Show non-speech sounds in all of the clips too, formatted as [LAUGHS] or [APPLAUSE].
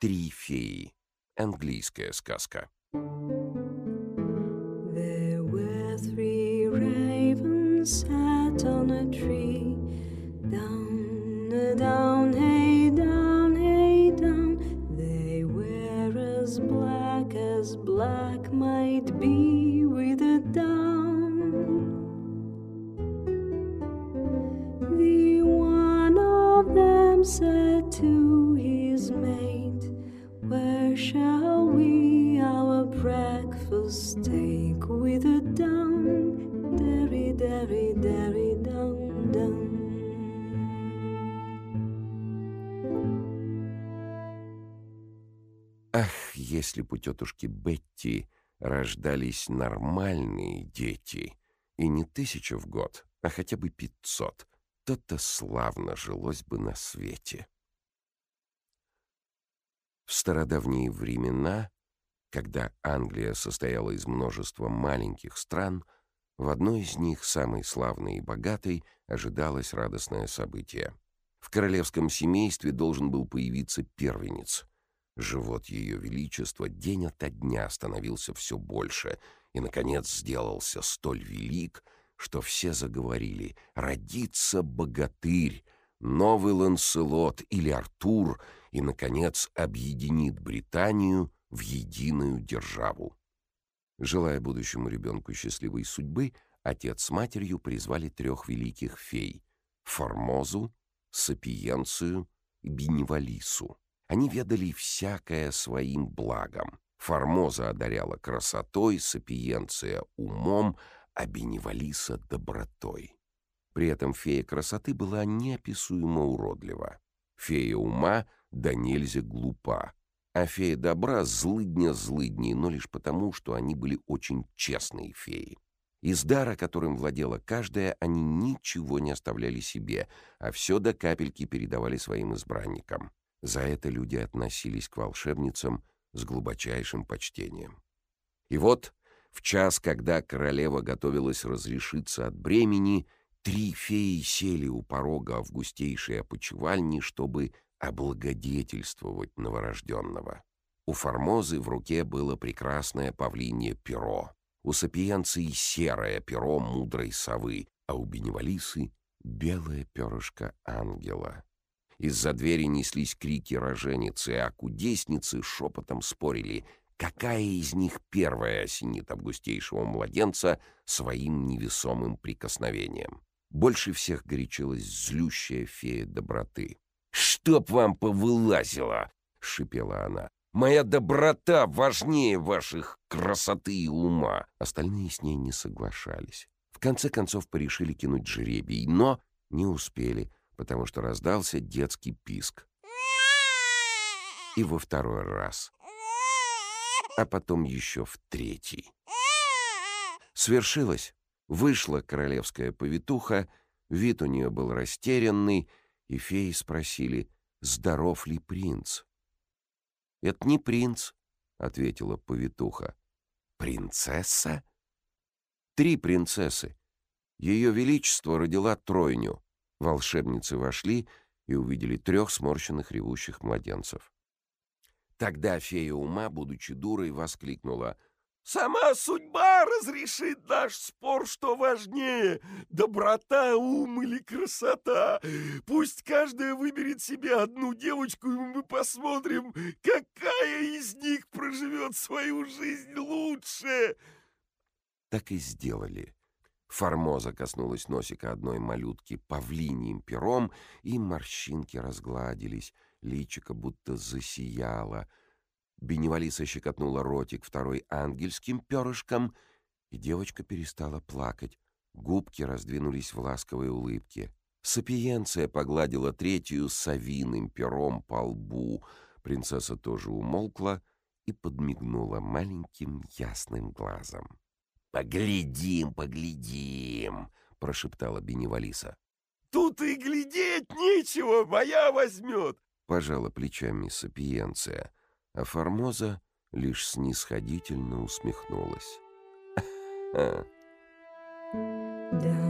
Три феи. Английская сказка. Them said to his mate, Where shall we our breakfast take with a down? Derry, derry, derry, down, down. Ах, если б у тетушки Бетти рождались нормальные дети, и не тысяча в год, а хотя бы пятьсот, то-то славно жилось бы на свете. В стародавние времена, когда Англия состояла из множества маленьких стран, в одной из них, самой славной и богатой, ожидалось радостное событие. В королевском семействе должен был появиться первенец. Живот ее величества день ото дня становился все больше и, наконец, сделался столь велик, что все заговорили «Родится богатырь!» новый Ланселот или Артур и, наконец, объединит Британию в единую державу. Желая будущему ребенку счастливой судьбы, отец с матерью призвали трех великих фей — Формозу, Сапиенцию и Беневалису. Они ведали всякое своим благом. Формоза одаряла красотой, Сапиенция — умом, а Беневалиса — добротой. При этом фея красоты была неописуемо уродлива. Фея ума да нельзя глупа, а фея добра злыдня злыдней, но лишь потому, что они были очень честные феи. Из дара, которым владела каждая, они ничего не оставляли себе, а все до капельки передавали своим избранникам. За это люди относились к волшебницам с глубочайшим почтением. И вот, в час, когда королева готовилась разрешиться от бремени, три феи сели у порога августейшей опочивальни, чтобы облагодетельствовать новорожденного. У Формозы в руке было прекрасное павлинье перо, у Сапиенции серое перо мудрой совы, а у Беневалисы — белое перышко ангела. Из-за двери неслись крики роженицы, а кудесницы шепотом спорили, какая из них первая осенит августейшего младенца своим невесомым прикосновением. Больше всех горячилась злющая фея доброты. «Чтоб вам повылазило!» — шипела она. «Моя доброта важнее ваших красоты и ума!» Остальные с ней не соглашались. В конце концов порешили кинуть жребий, но не успели, потому что раздался детский писк. И во второй раз. А потом еще в третий. Свершилось. Вышла королевская повитуха, вид у нее был растерянный, и феи спросили, здоров ли принц. «Это не принц», — ответила повитуха. «Принцесса?» «Три принцессы. Ее Величество родила тройню». Волшебницы вошли и увидели трех сморщенных ревущих младенцев. Тогда фея ума, будучи дурой, воскликнула — Сама судьба разрешит наш спор, что важнее — доброта, ум или красота. Пусть каждая выберет себе одну девочку, и мы посмотрим, какая из них проживет свою жизнь лучше. Так и сделали. Формоза коснулась носика одной малютки павлиньим пером, и морщинки разгладились, личико будто засияло — Беневалиса щекотнула ротик второй ангельским перышком, и девочка перестала плакать. Губки раздвинулись в ласковой улыбке. Сапиенция погладила третью совиным пером по лбу. Принцесса тоже умолкла и подмигнула маленьким ясным глазом. «Поглядим, поглядим!» — прошептала Беневалиса. «Тут и глядеть нечего, моя возьмет!» — пожала плечами Сапиенция а Формоза лишь снисходительно усмехнулась. [LAUGHS] Down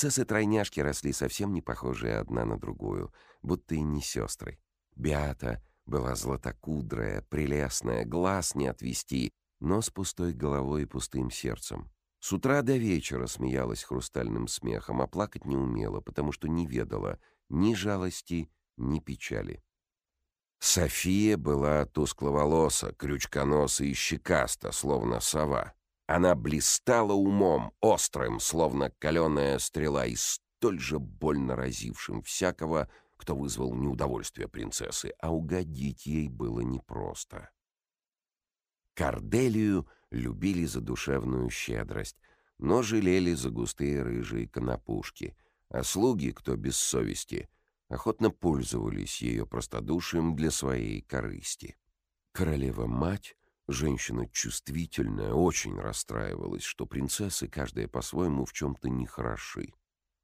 Принцессы-тройняшки росли совсем не похожие одна на другую, будто и не сестры. Беата была златокудрая, прелестная, глаз не отвести, но с пустой головой и пустым сердцем. С утра до вечера смеялась хрустальным смехом, а плакать не умела, потому что не ведала ни жалости, ни печали. София была тускловолоса, крючконоса и щекаста, словно сова. Она блистала умом, острым, словно каленая стрела, и столь же больно разившим всякого, кто вызвал неудовольствие принцессы, а угодить ей было непросто. Корделию любили за душевную щедрость, но жалели за густые рыжие конопушки, а слуги, кто без совести, охотно пользовались ее простодушием для своей корысти. Королева-мать, женщина чувствительная, очень расстраивалась, что принцессы, каждая по-своему, в чем-то нехороши.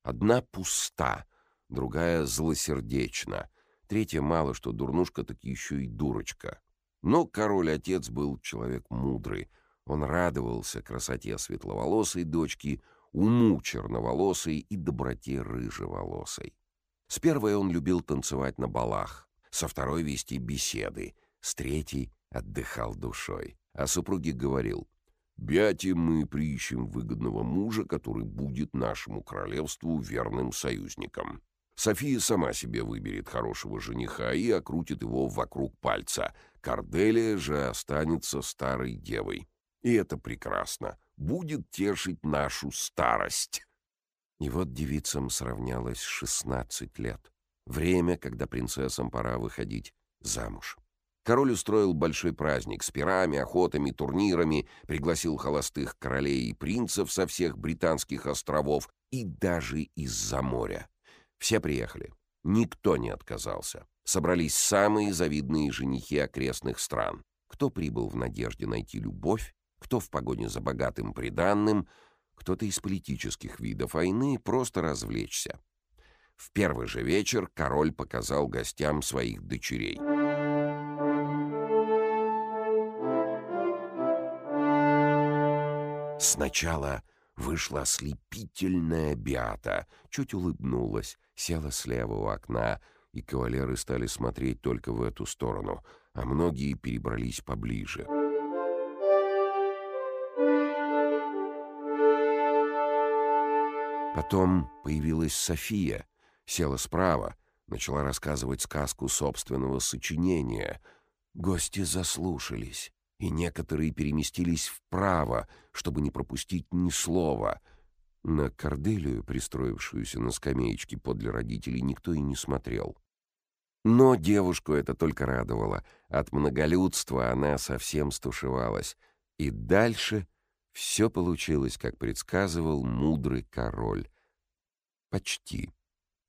Одна пуста, другая злосердечна, третья мало что дурнушка, так еще и дурочка. Но король-отец был человек мудрый. Он радовался красоте светловолосой дочки, уму черноволосой и доброте рыжеволосой. С первой он любил танцевать на балах, со второй вести беседы, с третьей отдыхал душой. А супруге говорил, «Бяте мы приищем выгодного мужа, который будет нашему королевству верным союзником. София сама себе выберет хорошего жениха и окрутит его вокруг пальца. Корделия же останется старой девой. И это прекрасно. Будет тешить нашу старость. И вот девицам сравнялось шестнадцать лет. Время, когда принцессам пора выходить замуж. Король устроил большой праздник с пирами, охотами, турнирами, пригласил холостых королей и принцев со всех британских островов и даже из-за моря. Все приехали. Никто не отказался. Собрались самые завидные женихи окрестных стран. Кто прибыл в надежде найти любовь, кто в погоне за богатым приданным, кто-то из политических видов, а иные просто развлечься. В первый же вечер король показал гостям своих дочерей. Сначала Вышла ослепительная Биата, чуть улыбнулась, села слева у окна, и кавалеры стали смотреть только в эту сторону, а многие перебрались поближе. Потом появилась София, села справа, начала рассказывать сказку собственного сочинения. Гости заслушались и некоторые переместились вправо, чтобы не пропустить ни слова. На Корделию, пристроившуюся на скамеечке подле родителей, никто и не смотрел. Но девушку это только радовало. От многолюдства она совсем стушевалась. И дальше все получилось, как предсказывал мудрый король. Почти.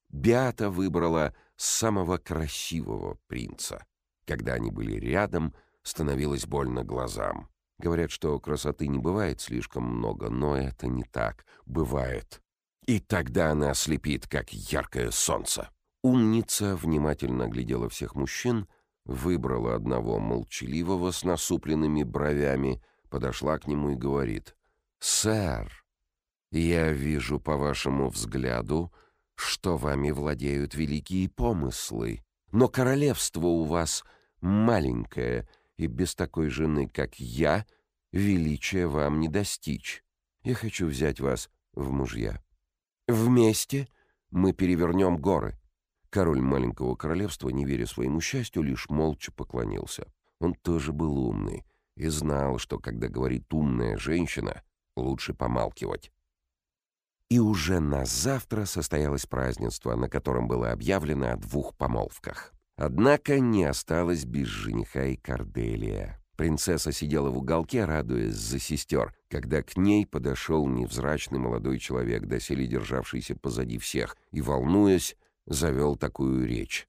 Беата выбрала самого красивого принца. Когда они были рядом — становилось больно глазам. Говорят, что красоты не бывает слишком много, но это не так. Бывает. И тогда она ослепит, как яркое солнце. Умница внимательно глядела всех мужчин, выбрала одного молчаливого с насупленными бровями, подошла к нему и говорит, «Сэр, я вижу по вашему взгляду, что вами владеют великие помыслы, но королевство у вас маленькое, и без такой жены, как я, величия вам не достичь. Я хочу взять вас в мужья. Вместе мы перевернем горы». Король маленького королевства, не веря своему счастью, лишь молча поклонился. Он тоже был умный и знал, что когда говорит умная женщина, лучше помалкивать. И уже на завтра состоялось празднество, на котором было объявлено о двух помолвках. Однако не осталось без жениха и Корделия. Принцесса сидела в уголке, радуясь за сестер, когда к ней подошел невзрачный молодой человек, доселе державшийся позади всех, и, волнуясь, завел такую речь.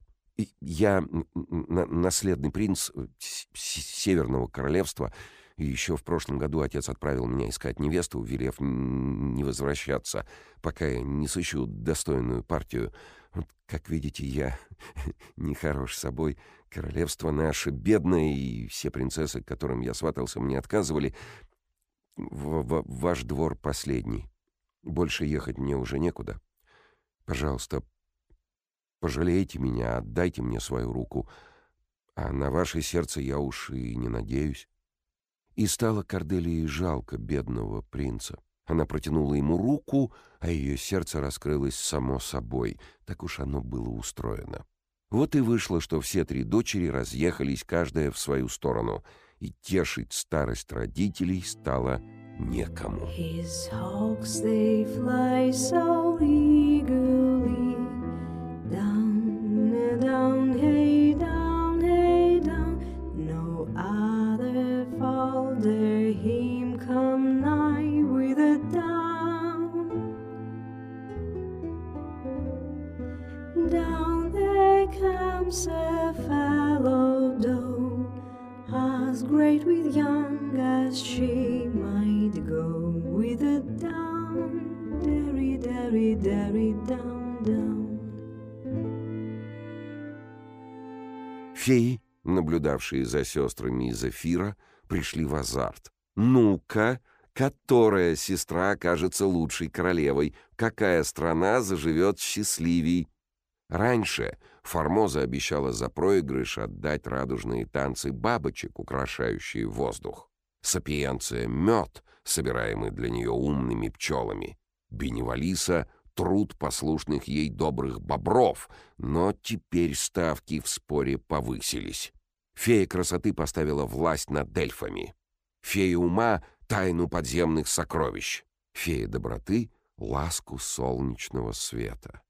«Я наследный принц Северного Королевства. И еще в прошлом году отец отправил меня искать невесту, велев не возвращаться, пока я не сыщу достойную партию. Вот, как видите, я [LAUGHS] не хорош собой. Королевство наше бедное, и все принцессы, к которым я сватался, мне отказывали. В -в Ваш двор последний. Больше ехать мне уже некуда. Пожалуйста, пожалейте меня, отдайте мне свою руку, а на ваше сердце я уж и не надеюсь». И стало Корделии жалко бедного принца. Она протянула ему руку, а ее сердце раскрылось само собой. Так уж оно было устроено. Вот и вышло, что все три дочери разъехались, каждая в свою сторону, и тешить старость родителей стало некому. His hawks, they fly so eagerly наблюдавшие за сестрами из эфира, пришли в азарт. «Ну-ка, которая сестра окажется лучшей королевой? Какая страна заживет счастливей?» Раньше Формоза обещала за проигрыш отдать радужные танцы бабочек, украшающие воздух. Сапиенция — мед, собираемый для нее умными пчелами. Беневалиса — труд послушных ей добрых бобров, но теперь ставки в споре повысились. Фея красоты поставила власть над эльфами. Фея ума — тайну подземных сокровищ. Фея доброты — ласку солнечного света.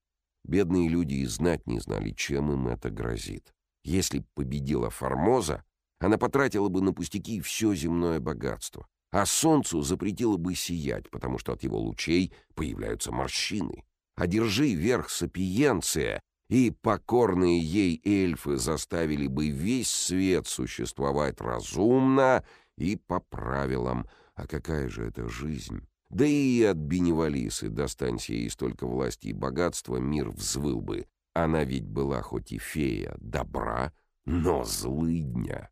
Бедные люди и знать не знали, чем им это грозит. Если победила Формоза, она потратила бы на пустяки все земное богатство, а солнцу запретила бы сиять, потому что от его лучей появляются морщины. Одержи верх сапиенция, и покорные ей эльфы заставили бы весь свет существовать разумно и по правилам. А какая же это жизнь? Да и от Беневалисы, достанься ей столько власти и богатства, мир взвыл бы. Она ведь была хоть и фея добра, но злыдня.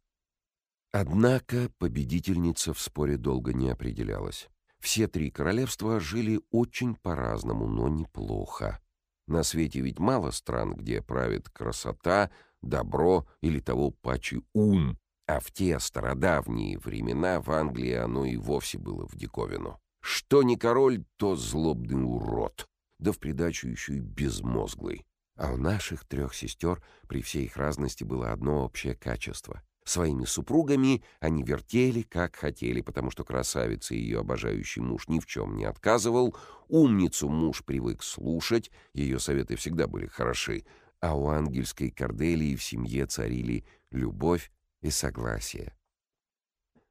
Однако победительница в споре долго не определялась. Все три королевства жили очень по-разному, но неплохо. На свете ведь мало стран, где правит красота, добро или того паче ум, а в те стародавние времена в Англии оно и вовсе было в диковину. Что не король, то злобный урод, да в придачу еще и безмозглый. А у наших трех сестер при всей их разности было одно общее качество. Своими супругами они вертели, как хотели, потому что красавица и ее обожающий муж ни в чем не отказывал, умницу муж привык слушать, ее советы всегда были хороши, а у ангельской Корделии в семье царили любовь и согласие.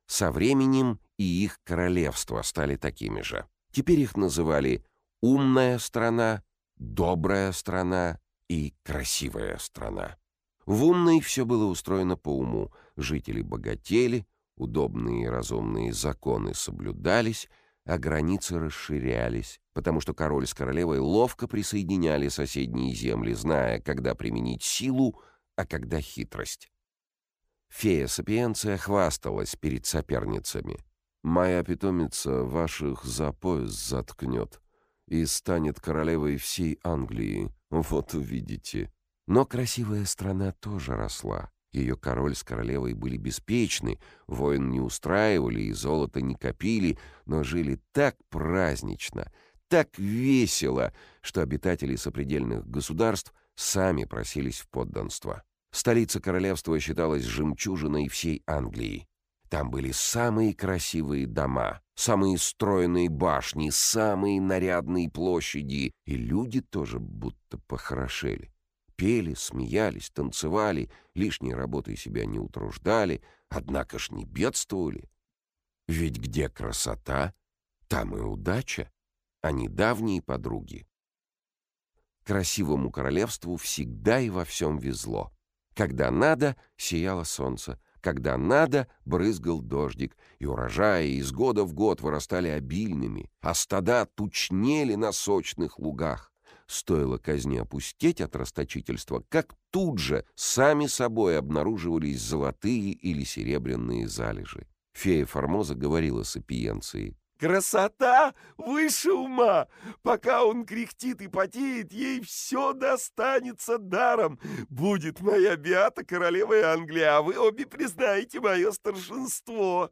Со временем и их королевства стали такими же. Теперь их называли «умная страна», «добрая страна» и «красивая страна». В умной все было устроено по уму. Жители богатели, удобные и разумные законы соблюдались, а границы расширялись, потому что король с королевой ловко присоединяли соседние земли, зная, когда применить силу, а когда хитрость. Фея Сапиенция хвасталась перед соперницами. «Моя питомица ваших за пояс заткнет и станет королевой всей Англии, вот увидите». Но красивая страна тоже росла. Ее король с королевой были беспечны, воин не устраивали и золото не копили, но жили так празднично, так весело, что обитатели сопредельных государств сами просились в подданство. Столица королевства считалась жемчужиной всей Англии. Там были самые красивые дома, самые стройные башни, самые нарядные площади, и люди тоже будто похорошели. Пели, смеялись, танцевали, лишней работой себя не утруждали, однако ж не бедствовали. Ведь где красота, там и удача, а не давние подруги. Красивому королевству всегда и во всем везло. Когда надо, сияло солнце. когда надо, брызгал дождик, и урожаи из года в год вырастали обильными, а стада тучнели на сочных лугах. Стоило казни опустеть от расточительства, как тут же сами собой обнаруживались золотые или серебряные залежи. Фея Формоза говорила с. Красота выше ума. Пока он кряхтит и потеет, ей все достанется даром. Будет моя Биата королевой Англии, а вы обе признаете мое старшинство.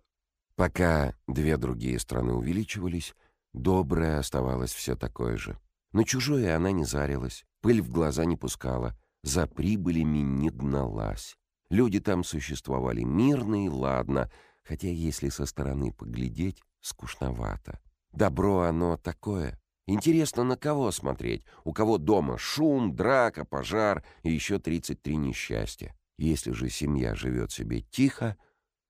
Пока две другие страны увеличивались, доброе оставалось все такое же. На чужое она не зарилась, пыль в глаза не пускала, за прибылями не гналась. Люди там существовали мирно и ладно, хотя если со стороны поглядеть, скучновато. Добро оно такое. Интересно, на кого смотреть? У кого дома шум, драка, пожар и еще 33 несчастья. Если же семья живет себе тихо,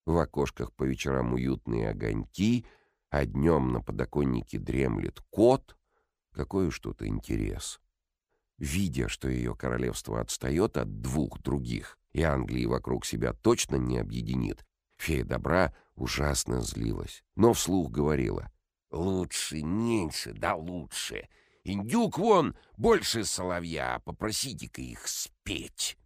в окошках по вечерам уютные огоньки, а днем на подоконнике дремлет кот, какой уж тут интерес. Видя, что ее королевство отстает от двух других, и Англии вокруг себя точно не объединит, Фея добра ужасно злилась, но вслух говорила. «Лучше, меньше, да лучше. Индюк вон больше соловья, попросите-ка их спеть».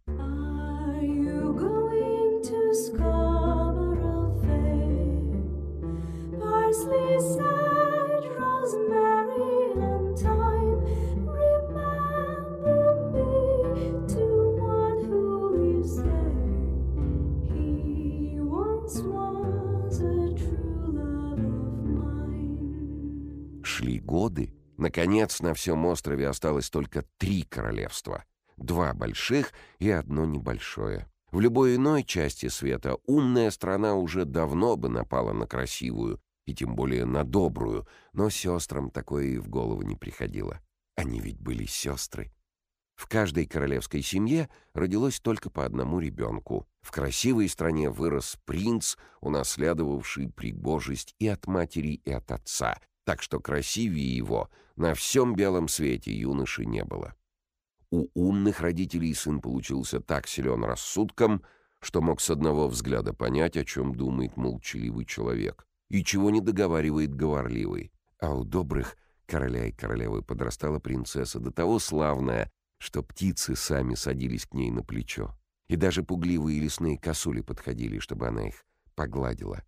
Are you годы. Наконец, на всем острове осталось только три королевства. Два больших и одно небольшое. В любой иной части света умная страна уже давно бы напала на красивую, и тем более на добрую, но сестрам такое и в голову не приходило. Они ведь были сестры. В каждой королевской семье родилось только по одному ребенку. В красивой стране вырос принц, унаследовавший пригожесть и от матери, и от отца, так что красивее его на всем белом свете юноши не было. У умных родителей сын получился так силен рассудком, что мог с одного взгляда понять, о чем думает молчаливый человек и чего не договаривает говорливый. А у добрых короля и королевы подрастала принцесса до того славная, что птицы сами садились к ней на плечо, и даже пугливые лесные косули подходили, чтобы она их погладила.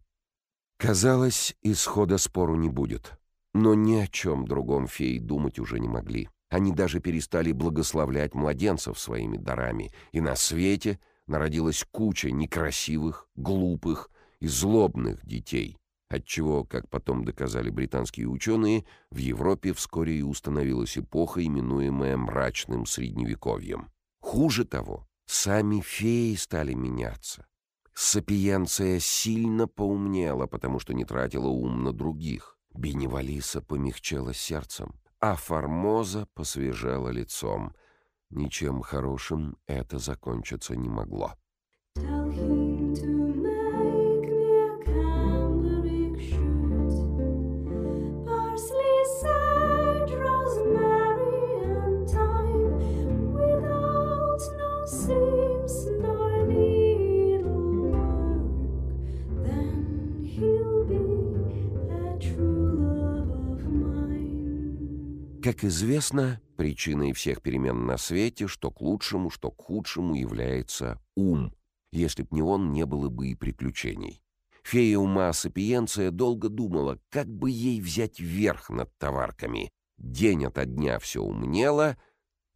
Казалось, исхода спору не будет, но ни о чем другом феи думать уже не могли. Они даже перестали благословлять младенцев своими дарами, и на свете народилась куча некрасивых, глупых и злобных детей, отчего, как потом доказали британские ученые, в Европе вскоре и установилась эпоха, именуемая мрачным средневековьем. Хуже того, сами феи стали меняться. Сапиенция сильно поумнела, потому что не тратила ум на других. Беневалиса помягчела сердцем, а Формоза посвежела лицом. Ничем хорошим это закончиться не могло. Tell him to Как известно, причиной всех перемен на свете, что к лучшему, что к худшему, является ум. Если б не он, не было бы и приключений. Фея ума Сапиенция долго думала, как бы ей взять верх над товарками. День ото дня все умнело,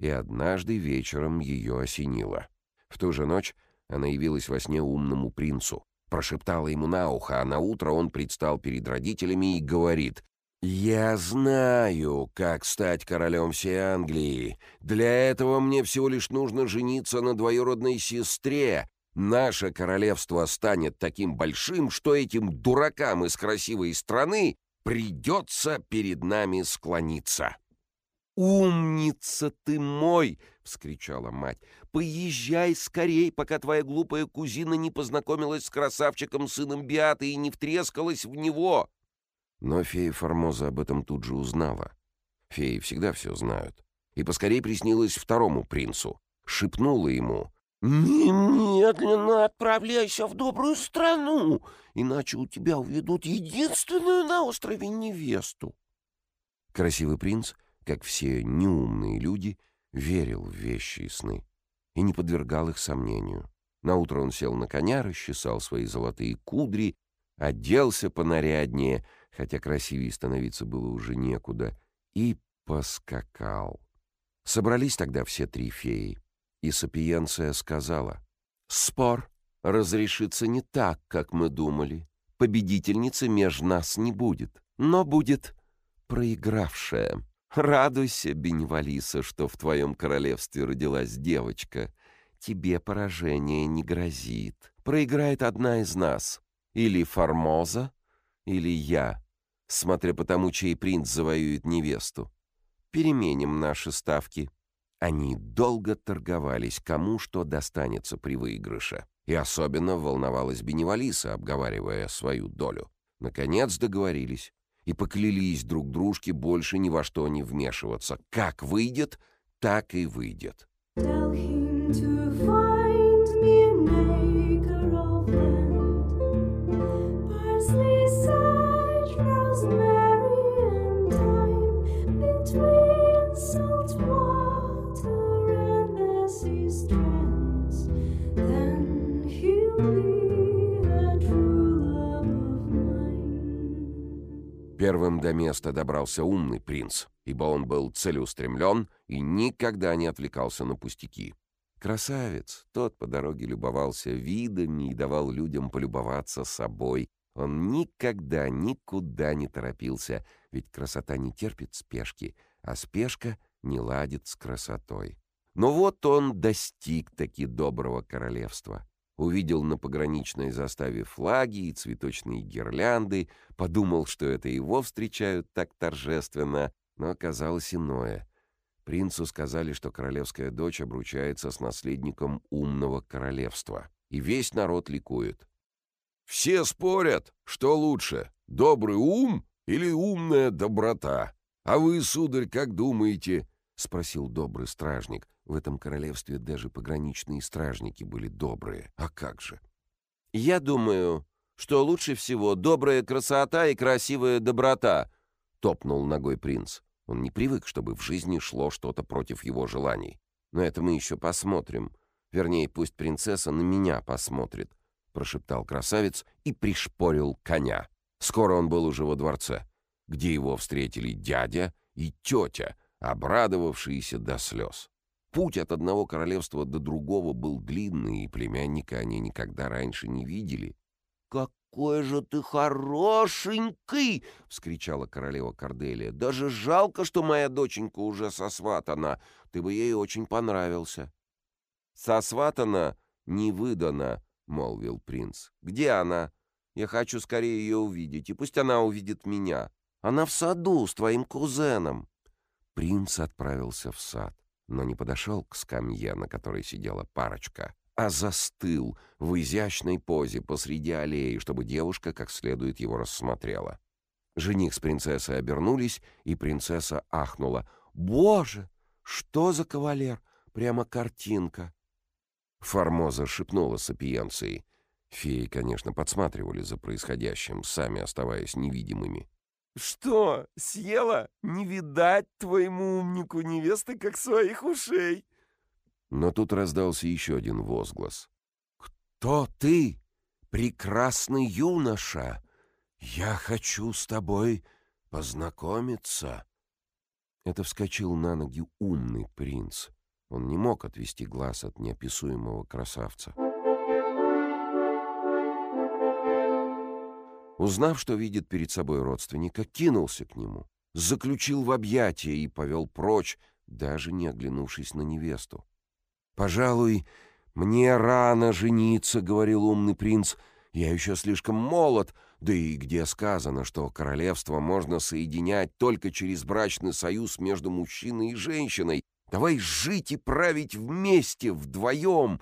и однажды вечером ее осенило. В ту же ночь она явилась во сне умному принцу, прошептала ему на ухо, а на утро он предстал перед родителями и говорит «Я знаю, как стать королем всей Англии. Для этого мне всего лишь нужно жениться на двоюродной сестре. Наше королевство станет таким большим, что этим дуракам из красивой страны придется перед нами склониться». «Умница ты мой!» — вскричала мать. «Поезжай скорей, пока твоя глупая кузина не познакомилась с красавчиком сыном Биаты и не втрескалась в него!» Но фея Формоза об этом тут же узнала. Феи всегда все знают. И поскорей приснилась второму принцу. Шепнула ему, «Немедленно отправляйся в добрую страну, иначе у тебя уведут единственную на острове невесту». Красивый принц, как все неумные люди, верил в вещи и сны и не подвергал их сомнению. Наутро он сел на коня, расчесал свои золотые кудри, оделся понаряднее, хотя красивее становиться было уже некуда, и поскакал. Собрались тогда все три феи, и Сапиенция сказала, «Спор разрешится не так, как мы думали. Победительницы меж нас не будет, но будет проигравшая. Радуйся, Беневалиса, что в твоем королевстве родилась девочка. Тебе поражение не грозит. Проиграет одна из нас. Или Формоза, или я, смотря по тому, чей принц завоюет невесту. Переменим наши ставки». Они долго торговались, кому что достанется при выигрыше. И особенно волновалась Беневалиса, обговаривая свою долю. Наконец договорились и поклялись друг дружке больше ни во что не вмешиваться. Как выйдет, так и выйдет. Parsley, sage, Первым до места добрался умный принц, ибо он был целеустремлен и никогда не отвлекался на пустяки. Красавец, тот по дороге любовался видами и давал людям полюбоваться собой. Он никогда никуда не торопился, ведь красота не терпит спешки, а спешка не ладит с красотой. Но вот он достиг таки доброго королевства. Увидел на пограничной заставе флаги и цветочные гирлянды, подумал, что это его встречают так торжественно, но оказалось иное. Принцу сказали, что королевская дочь обручается с наследником умного королевства, и весь народ ликует. «Все спорят, что лучше, добрый ум или умная доброта? А вы, сударь, как думаете?» — спросил добрый стражник. В этом королевстве даже пограничные стражники были добрые. А как же? «Я думаю, что лучше всего добрая красота и красивая доброта», — топнул ногой принц. Он не привык, чтобы в жизни шло что-то против его желаний. Но это мы еще посмотрим. Вернее, пусть принцесса на меня посмотрит, — прошептал красавец и пришпорил коня. Скоро он был уже во дворце, где его встретили дядя и тетя, обрадовавшиеся до слез. Путь от одного королевства до другого был длинный, и племянника они никогда раньше не видели. «Какой же ты хорошенький!» — вскричала королева Корделия. «Даже жалко, что моя доченька уже сосватана. Ты бы ей очень понравился». «Сосватана, не выдана», — молвил принц. «Где она? Я хочу скорее ее увидеть, и пусть она увидит меня. Она в саду с твоим кузеном». Принц отправился в сад, но не подошел к скамье, на которой сидела парочка, а застыл в изящной позе посреди аллеи, чтобы девушка как следует его рассмотрела. Жених с принцессой обернулись, и принцесса ахнула. «Боже, что за кавалер! Прямо картинка!» Формоза шепнула сапиенции. Феи, конечно, подсматривали за происходящим, сами оставаясь невидимыми. Что, съела? Не видать твоему умнику невесты, как своих ушей. Но тут раздался еще один возглас. «Кто ты, прекрасный юноша? Я хочу с тобой познакомиться». Это вскочил на ноги умный принц. Он не мог отвести глаз от неописуемого красавца. Узнав, что видит перед собой родственника, кинулся к нему, заключил в объятия и повел прочь, даже не оглянувшись на невесту. «Пожалуй, мне рано жениться», — говорил умный принц. «Я еще слишком молод, да и где сказано, что королевство можно соединять только через брачный союз между мужчиной и женщиной. Давай жить и править вместе, вдвоем.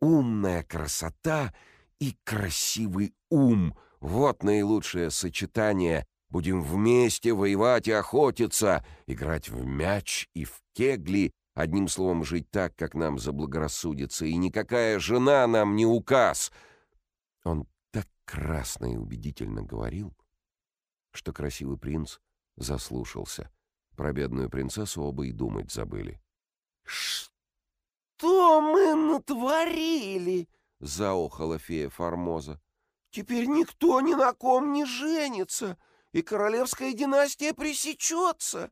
Умная красота и красивый ум — вот наилучшее сочетание. Будем вместе воевать и охотиться, играть в мяч и в кегли, Одним словом, жить так, как нам заблагорассудится, и никакая жена нам не указ. Он так красно и убедительно говорил, что красивый принц заслушался. Про бедную принцессу оба и думать забыли. «Что мы натворили?» — заохала фея Формоза. «Теперь никто ни на ком не женится, и королевская династия пресечется».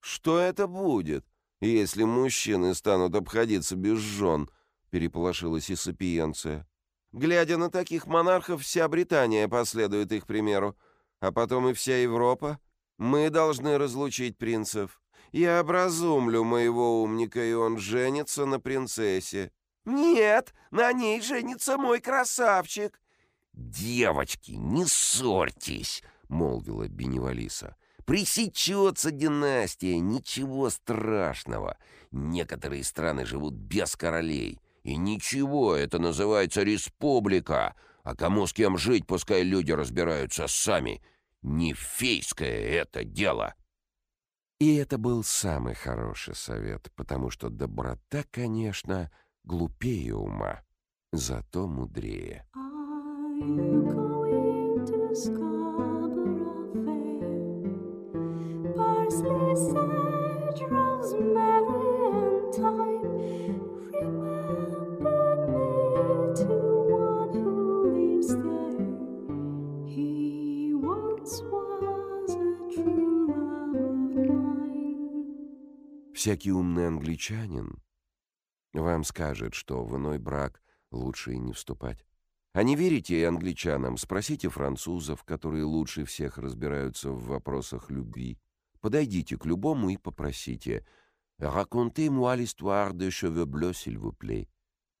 «Что это будет, если мужчины станут обходиться без жен?» — переполошилась и сапиенция. «Глядя на таких монархов, вся Британия последует их примеру, а потом и вся Европа. Мы должны разлучить принцев. Я образумлю моего умника, и он женится на принцессе». «Нет, на ней женится мой красавчик». «Девочки, не ссорьтесь», — молвила Беневалиса. «Пресечется династия, ничего страшного. Некоторые страны живут без королей. И ничего, это называется республика. А кому с кем жить, пускай люди разбираются сами. Не фейское это дело». И это был самый хороший совет, потому что доброта, конечно, глупее ума, зато мудрее. Are Всякий умный англичанин вам скажет, что в иной брак лучше и не вступать. А не верите англичанам, спросите французов, которые лучше всех разбираются в вопросах любви. Подойдите к любому и попросите «Racontez-moi l'histoire de cheveux bleus, s'il vous plaît».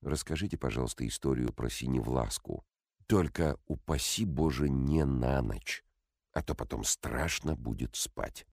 Расскажите, пожалуйста, историю про синевласку. Только, упаси Боже, не на ночь, а то потом страшно будет спать.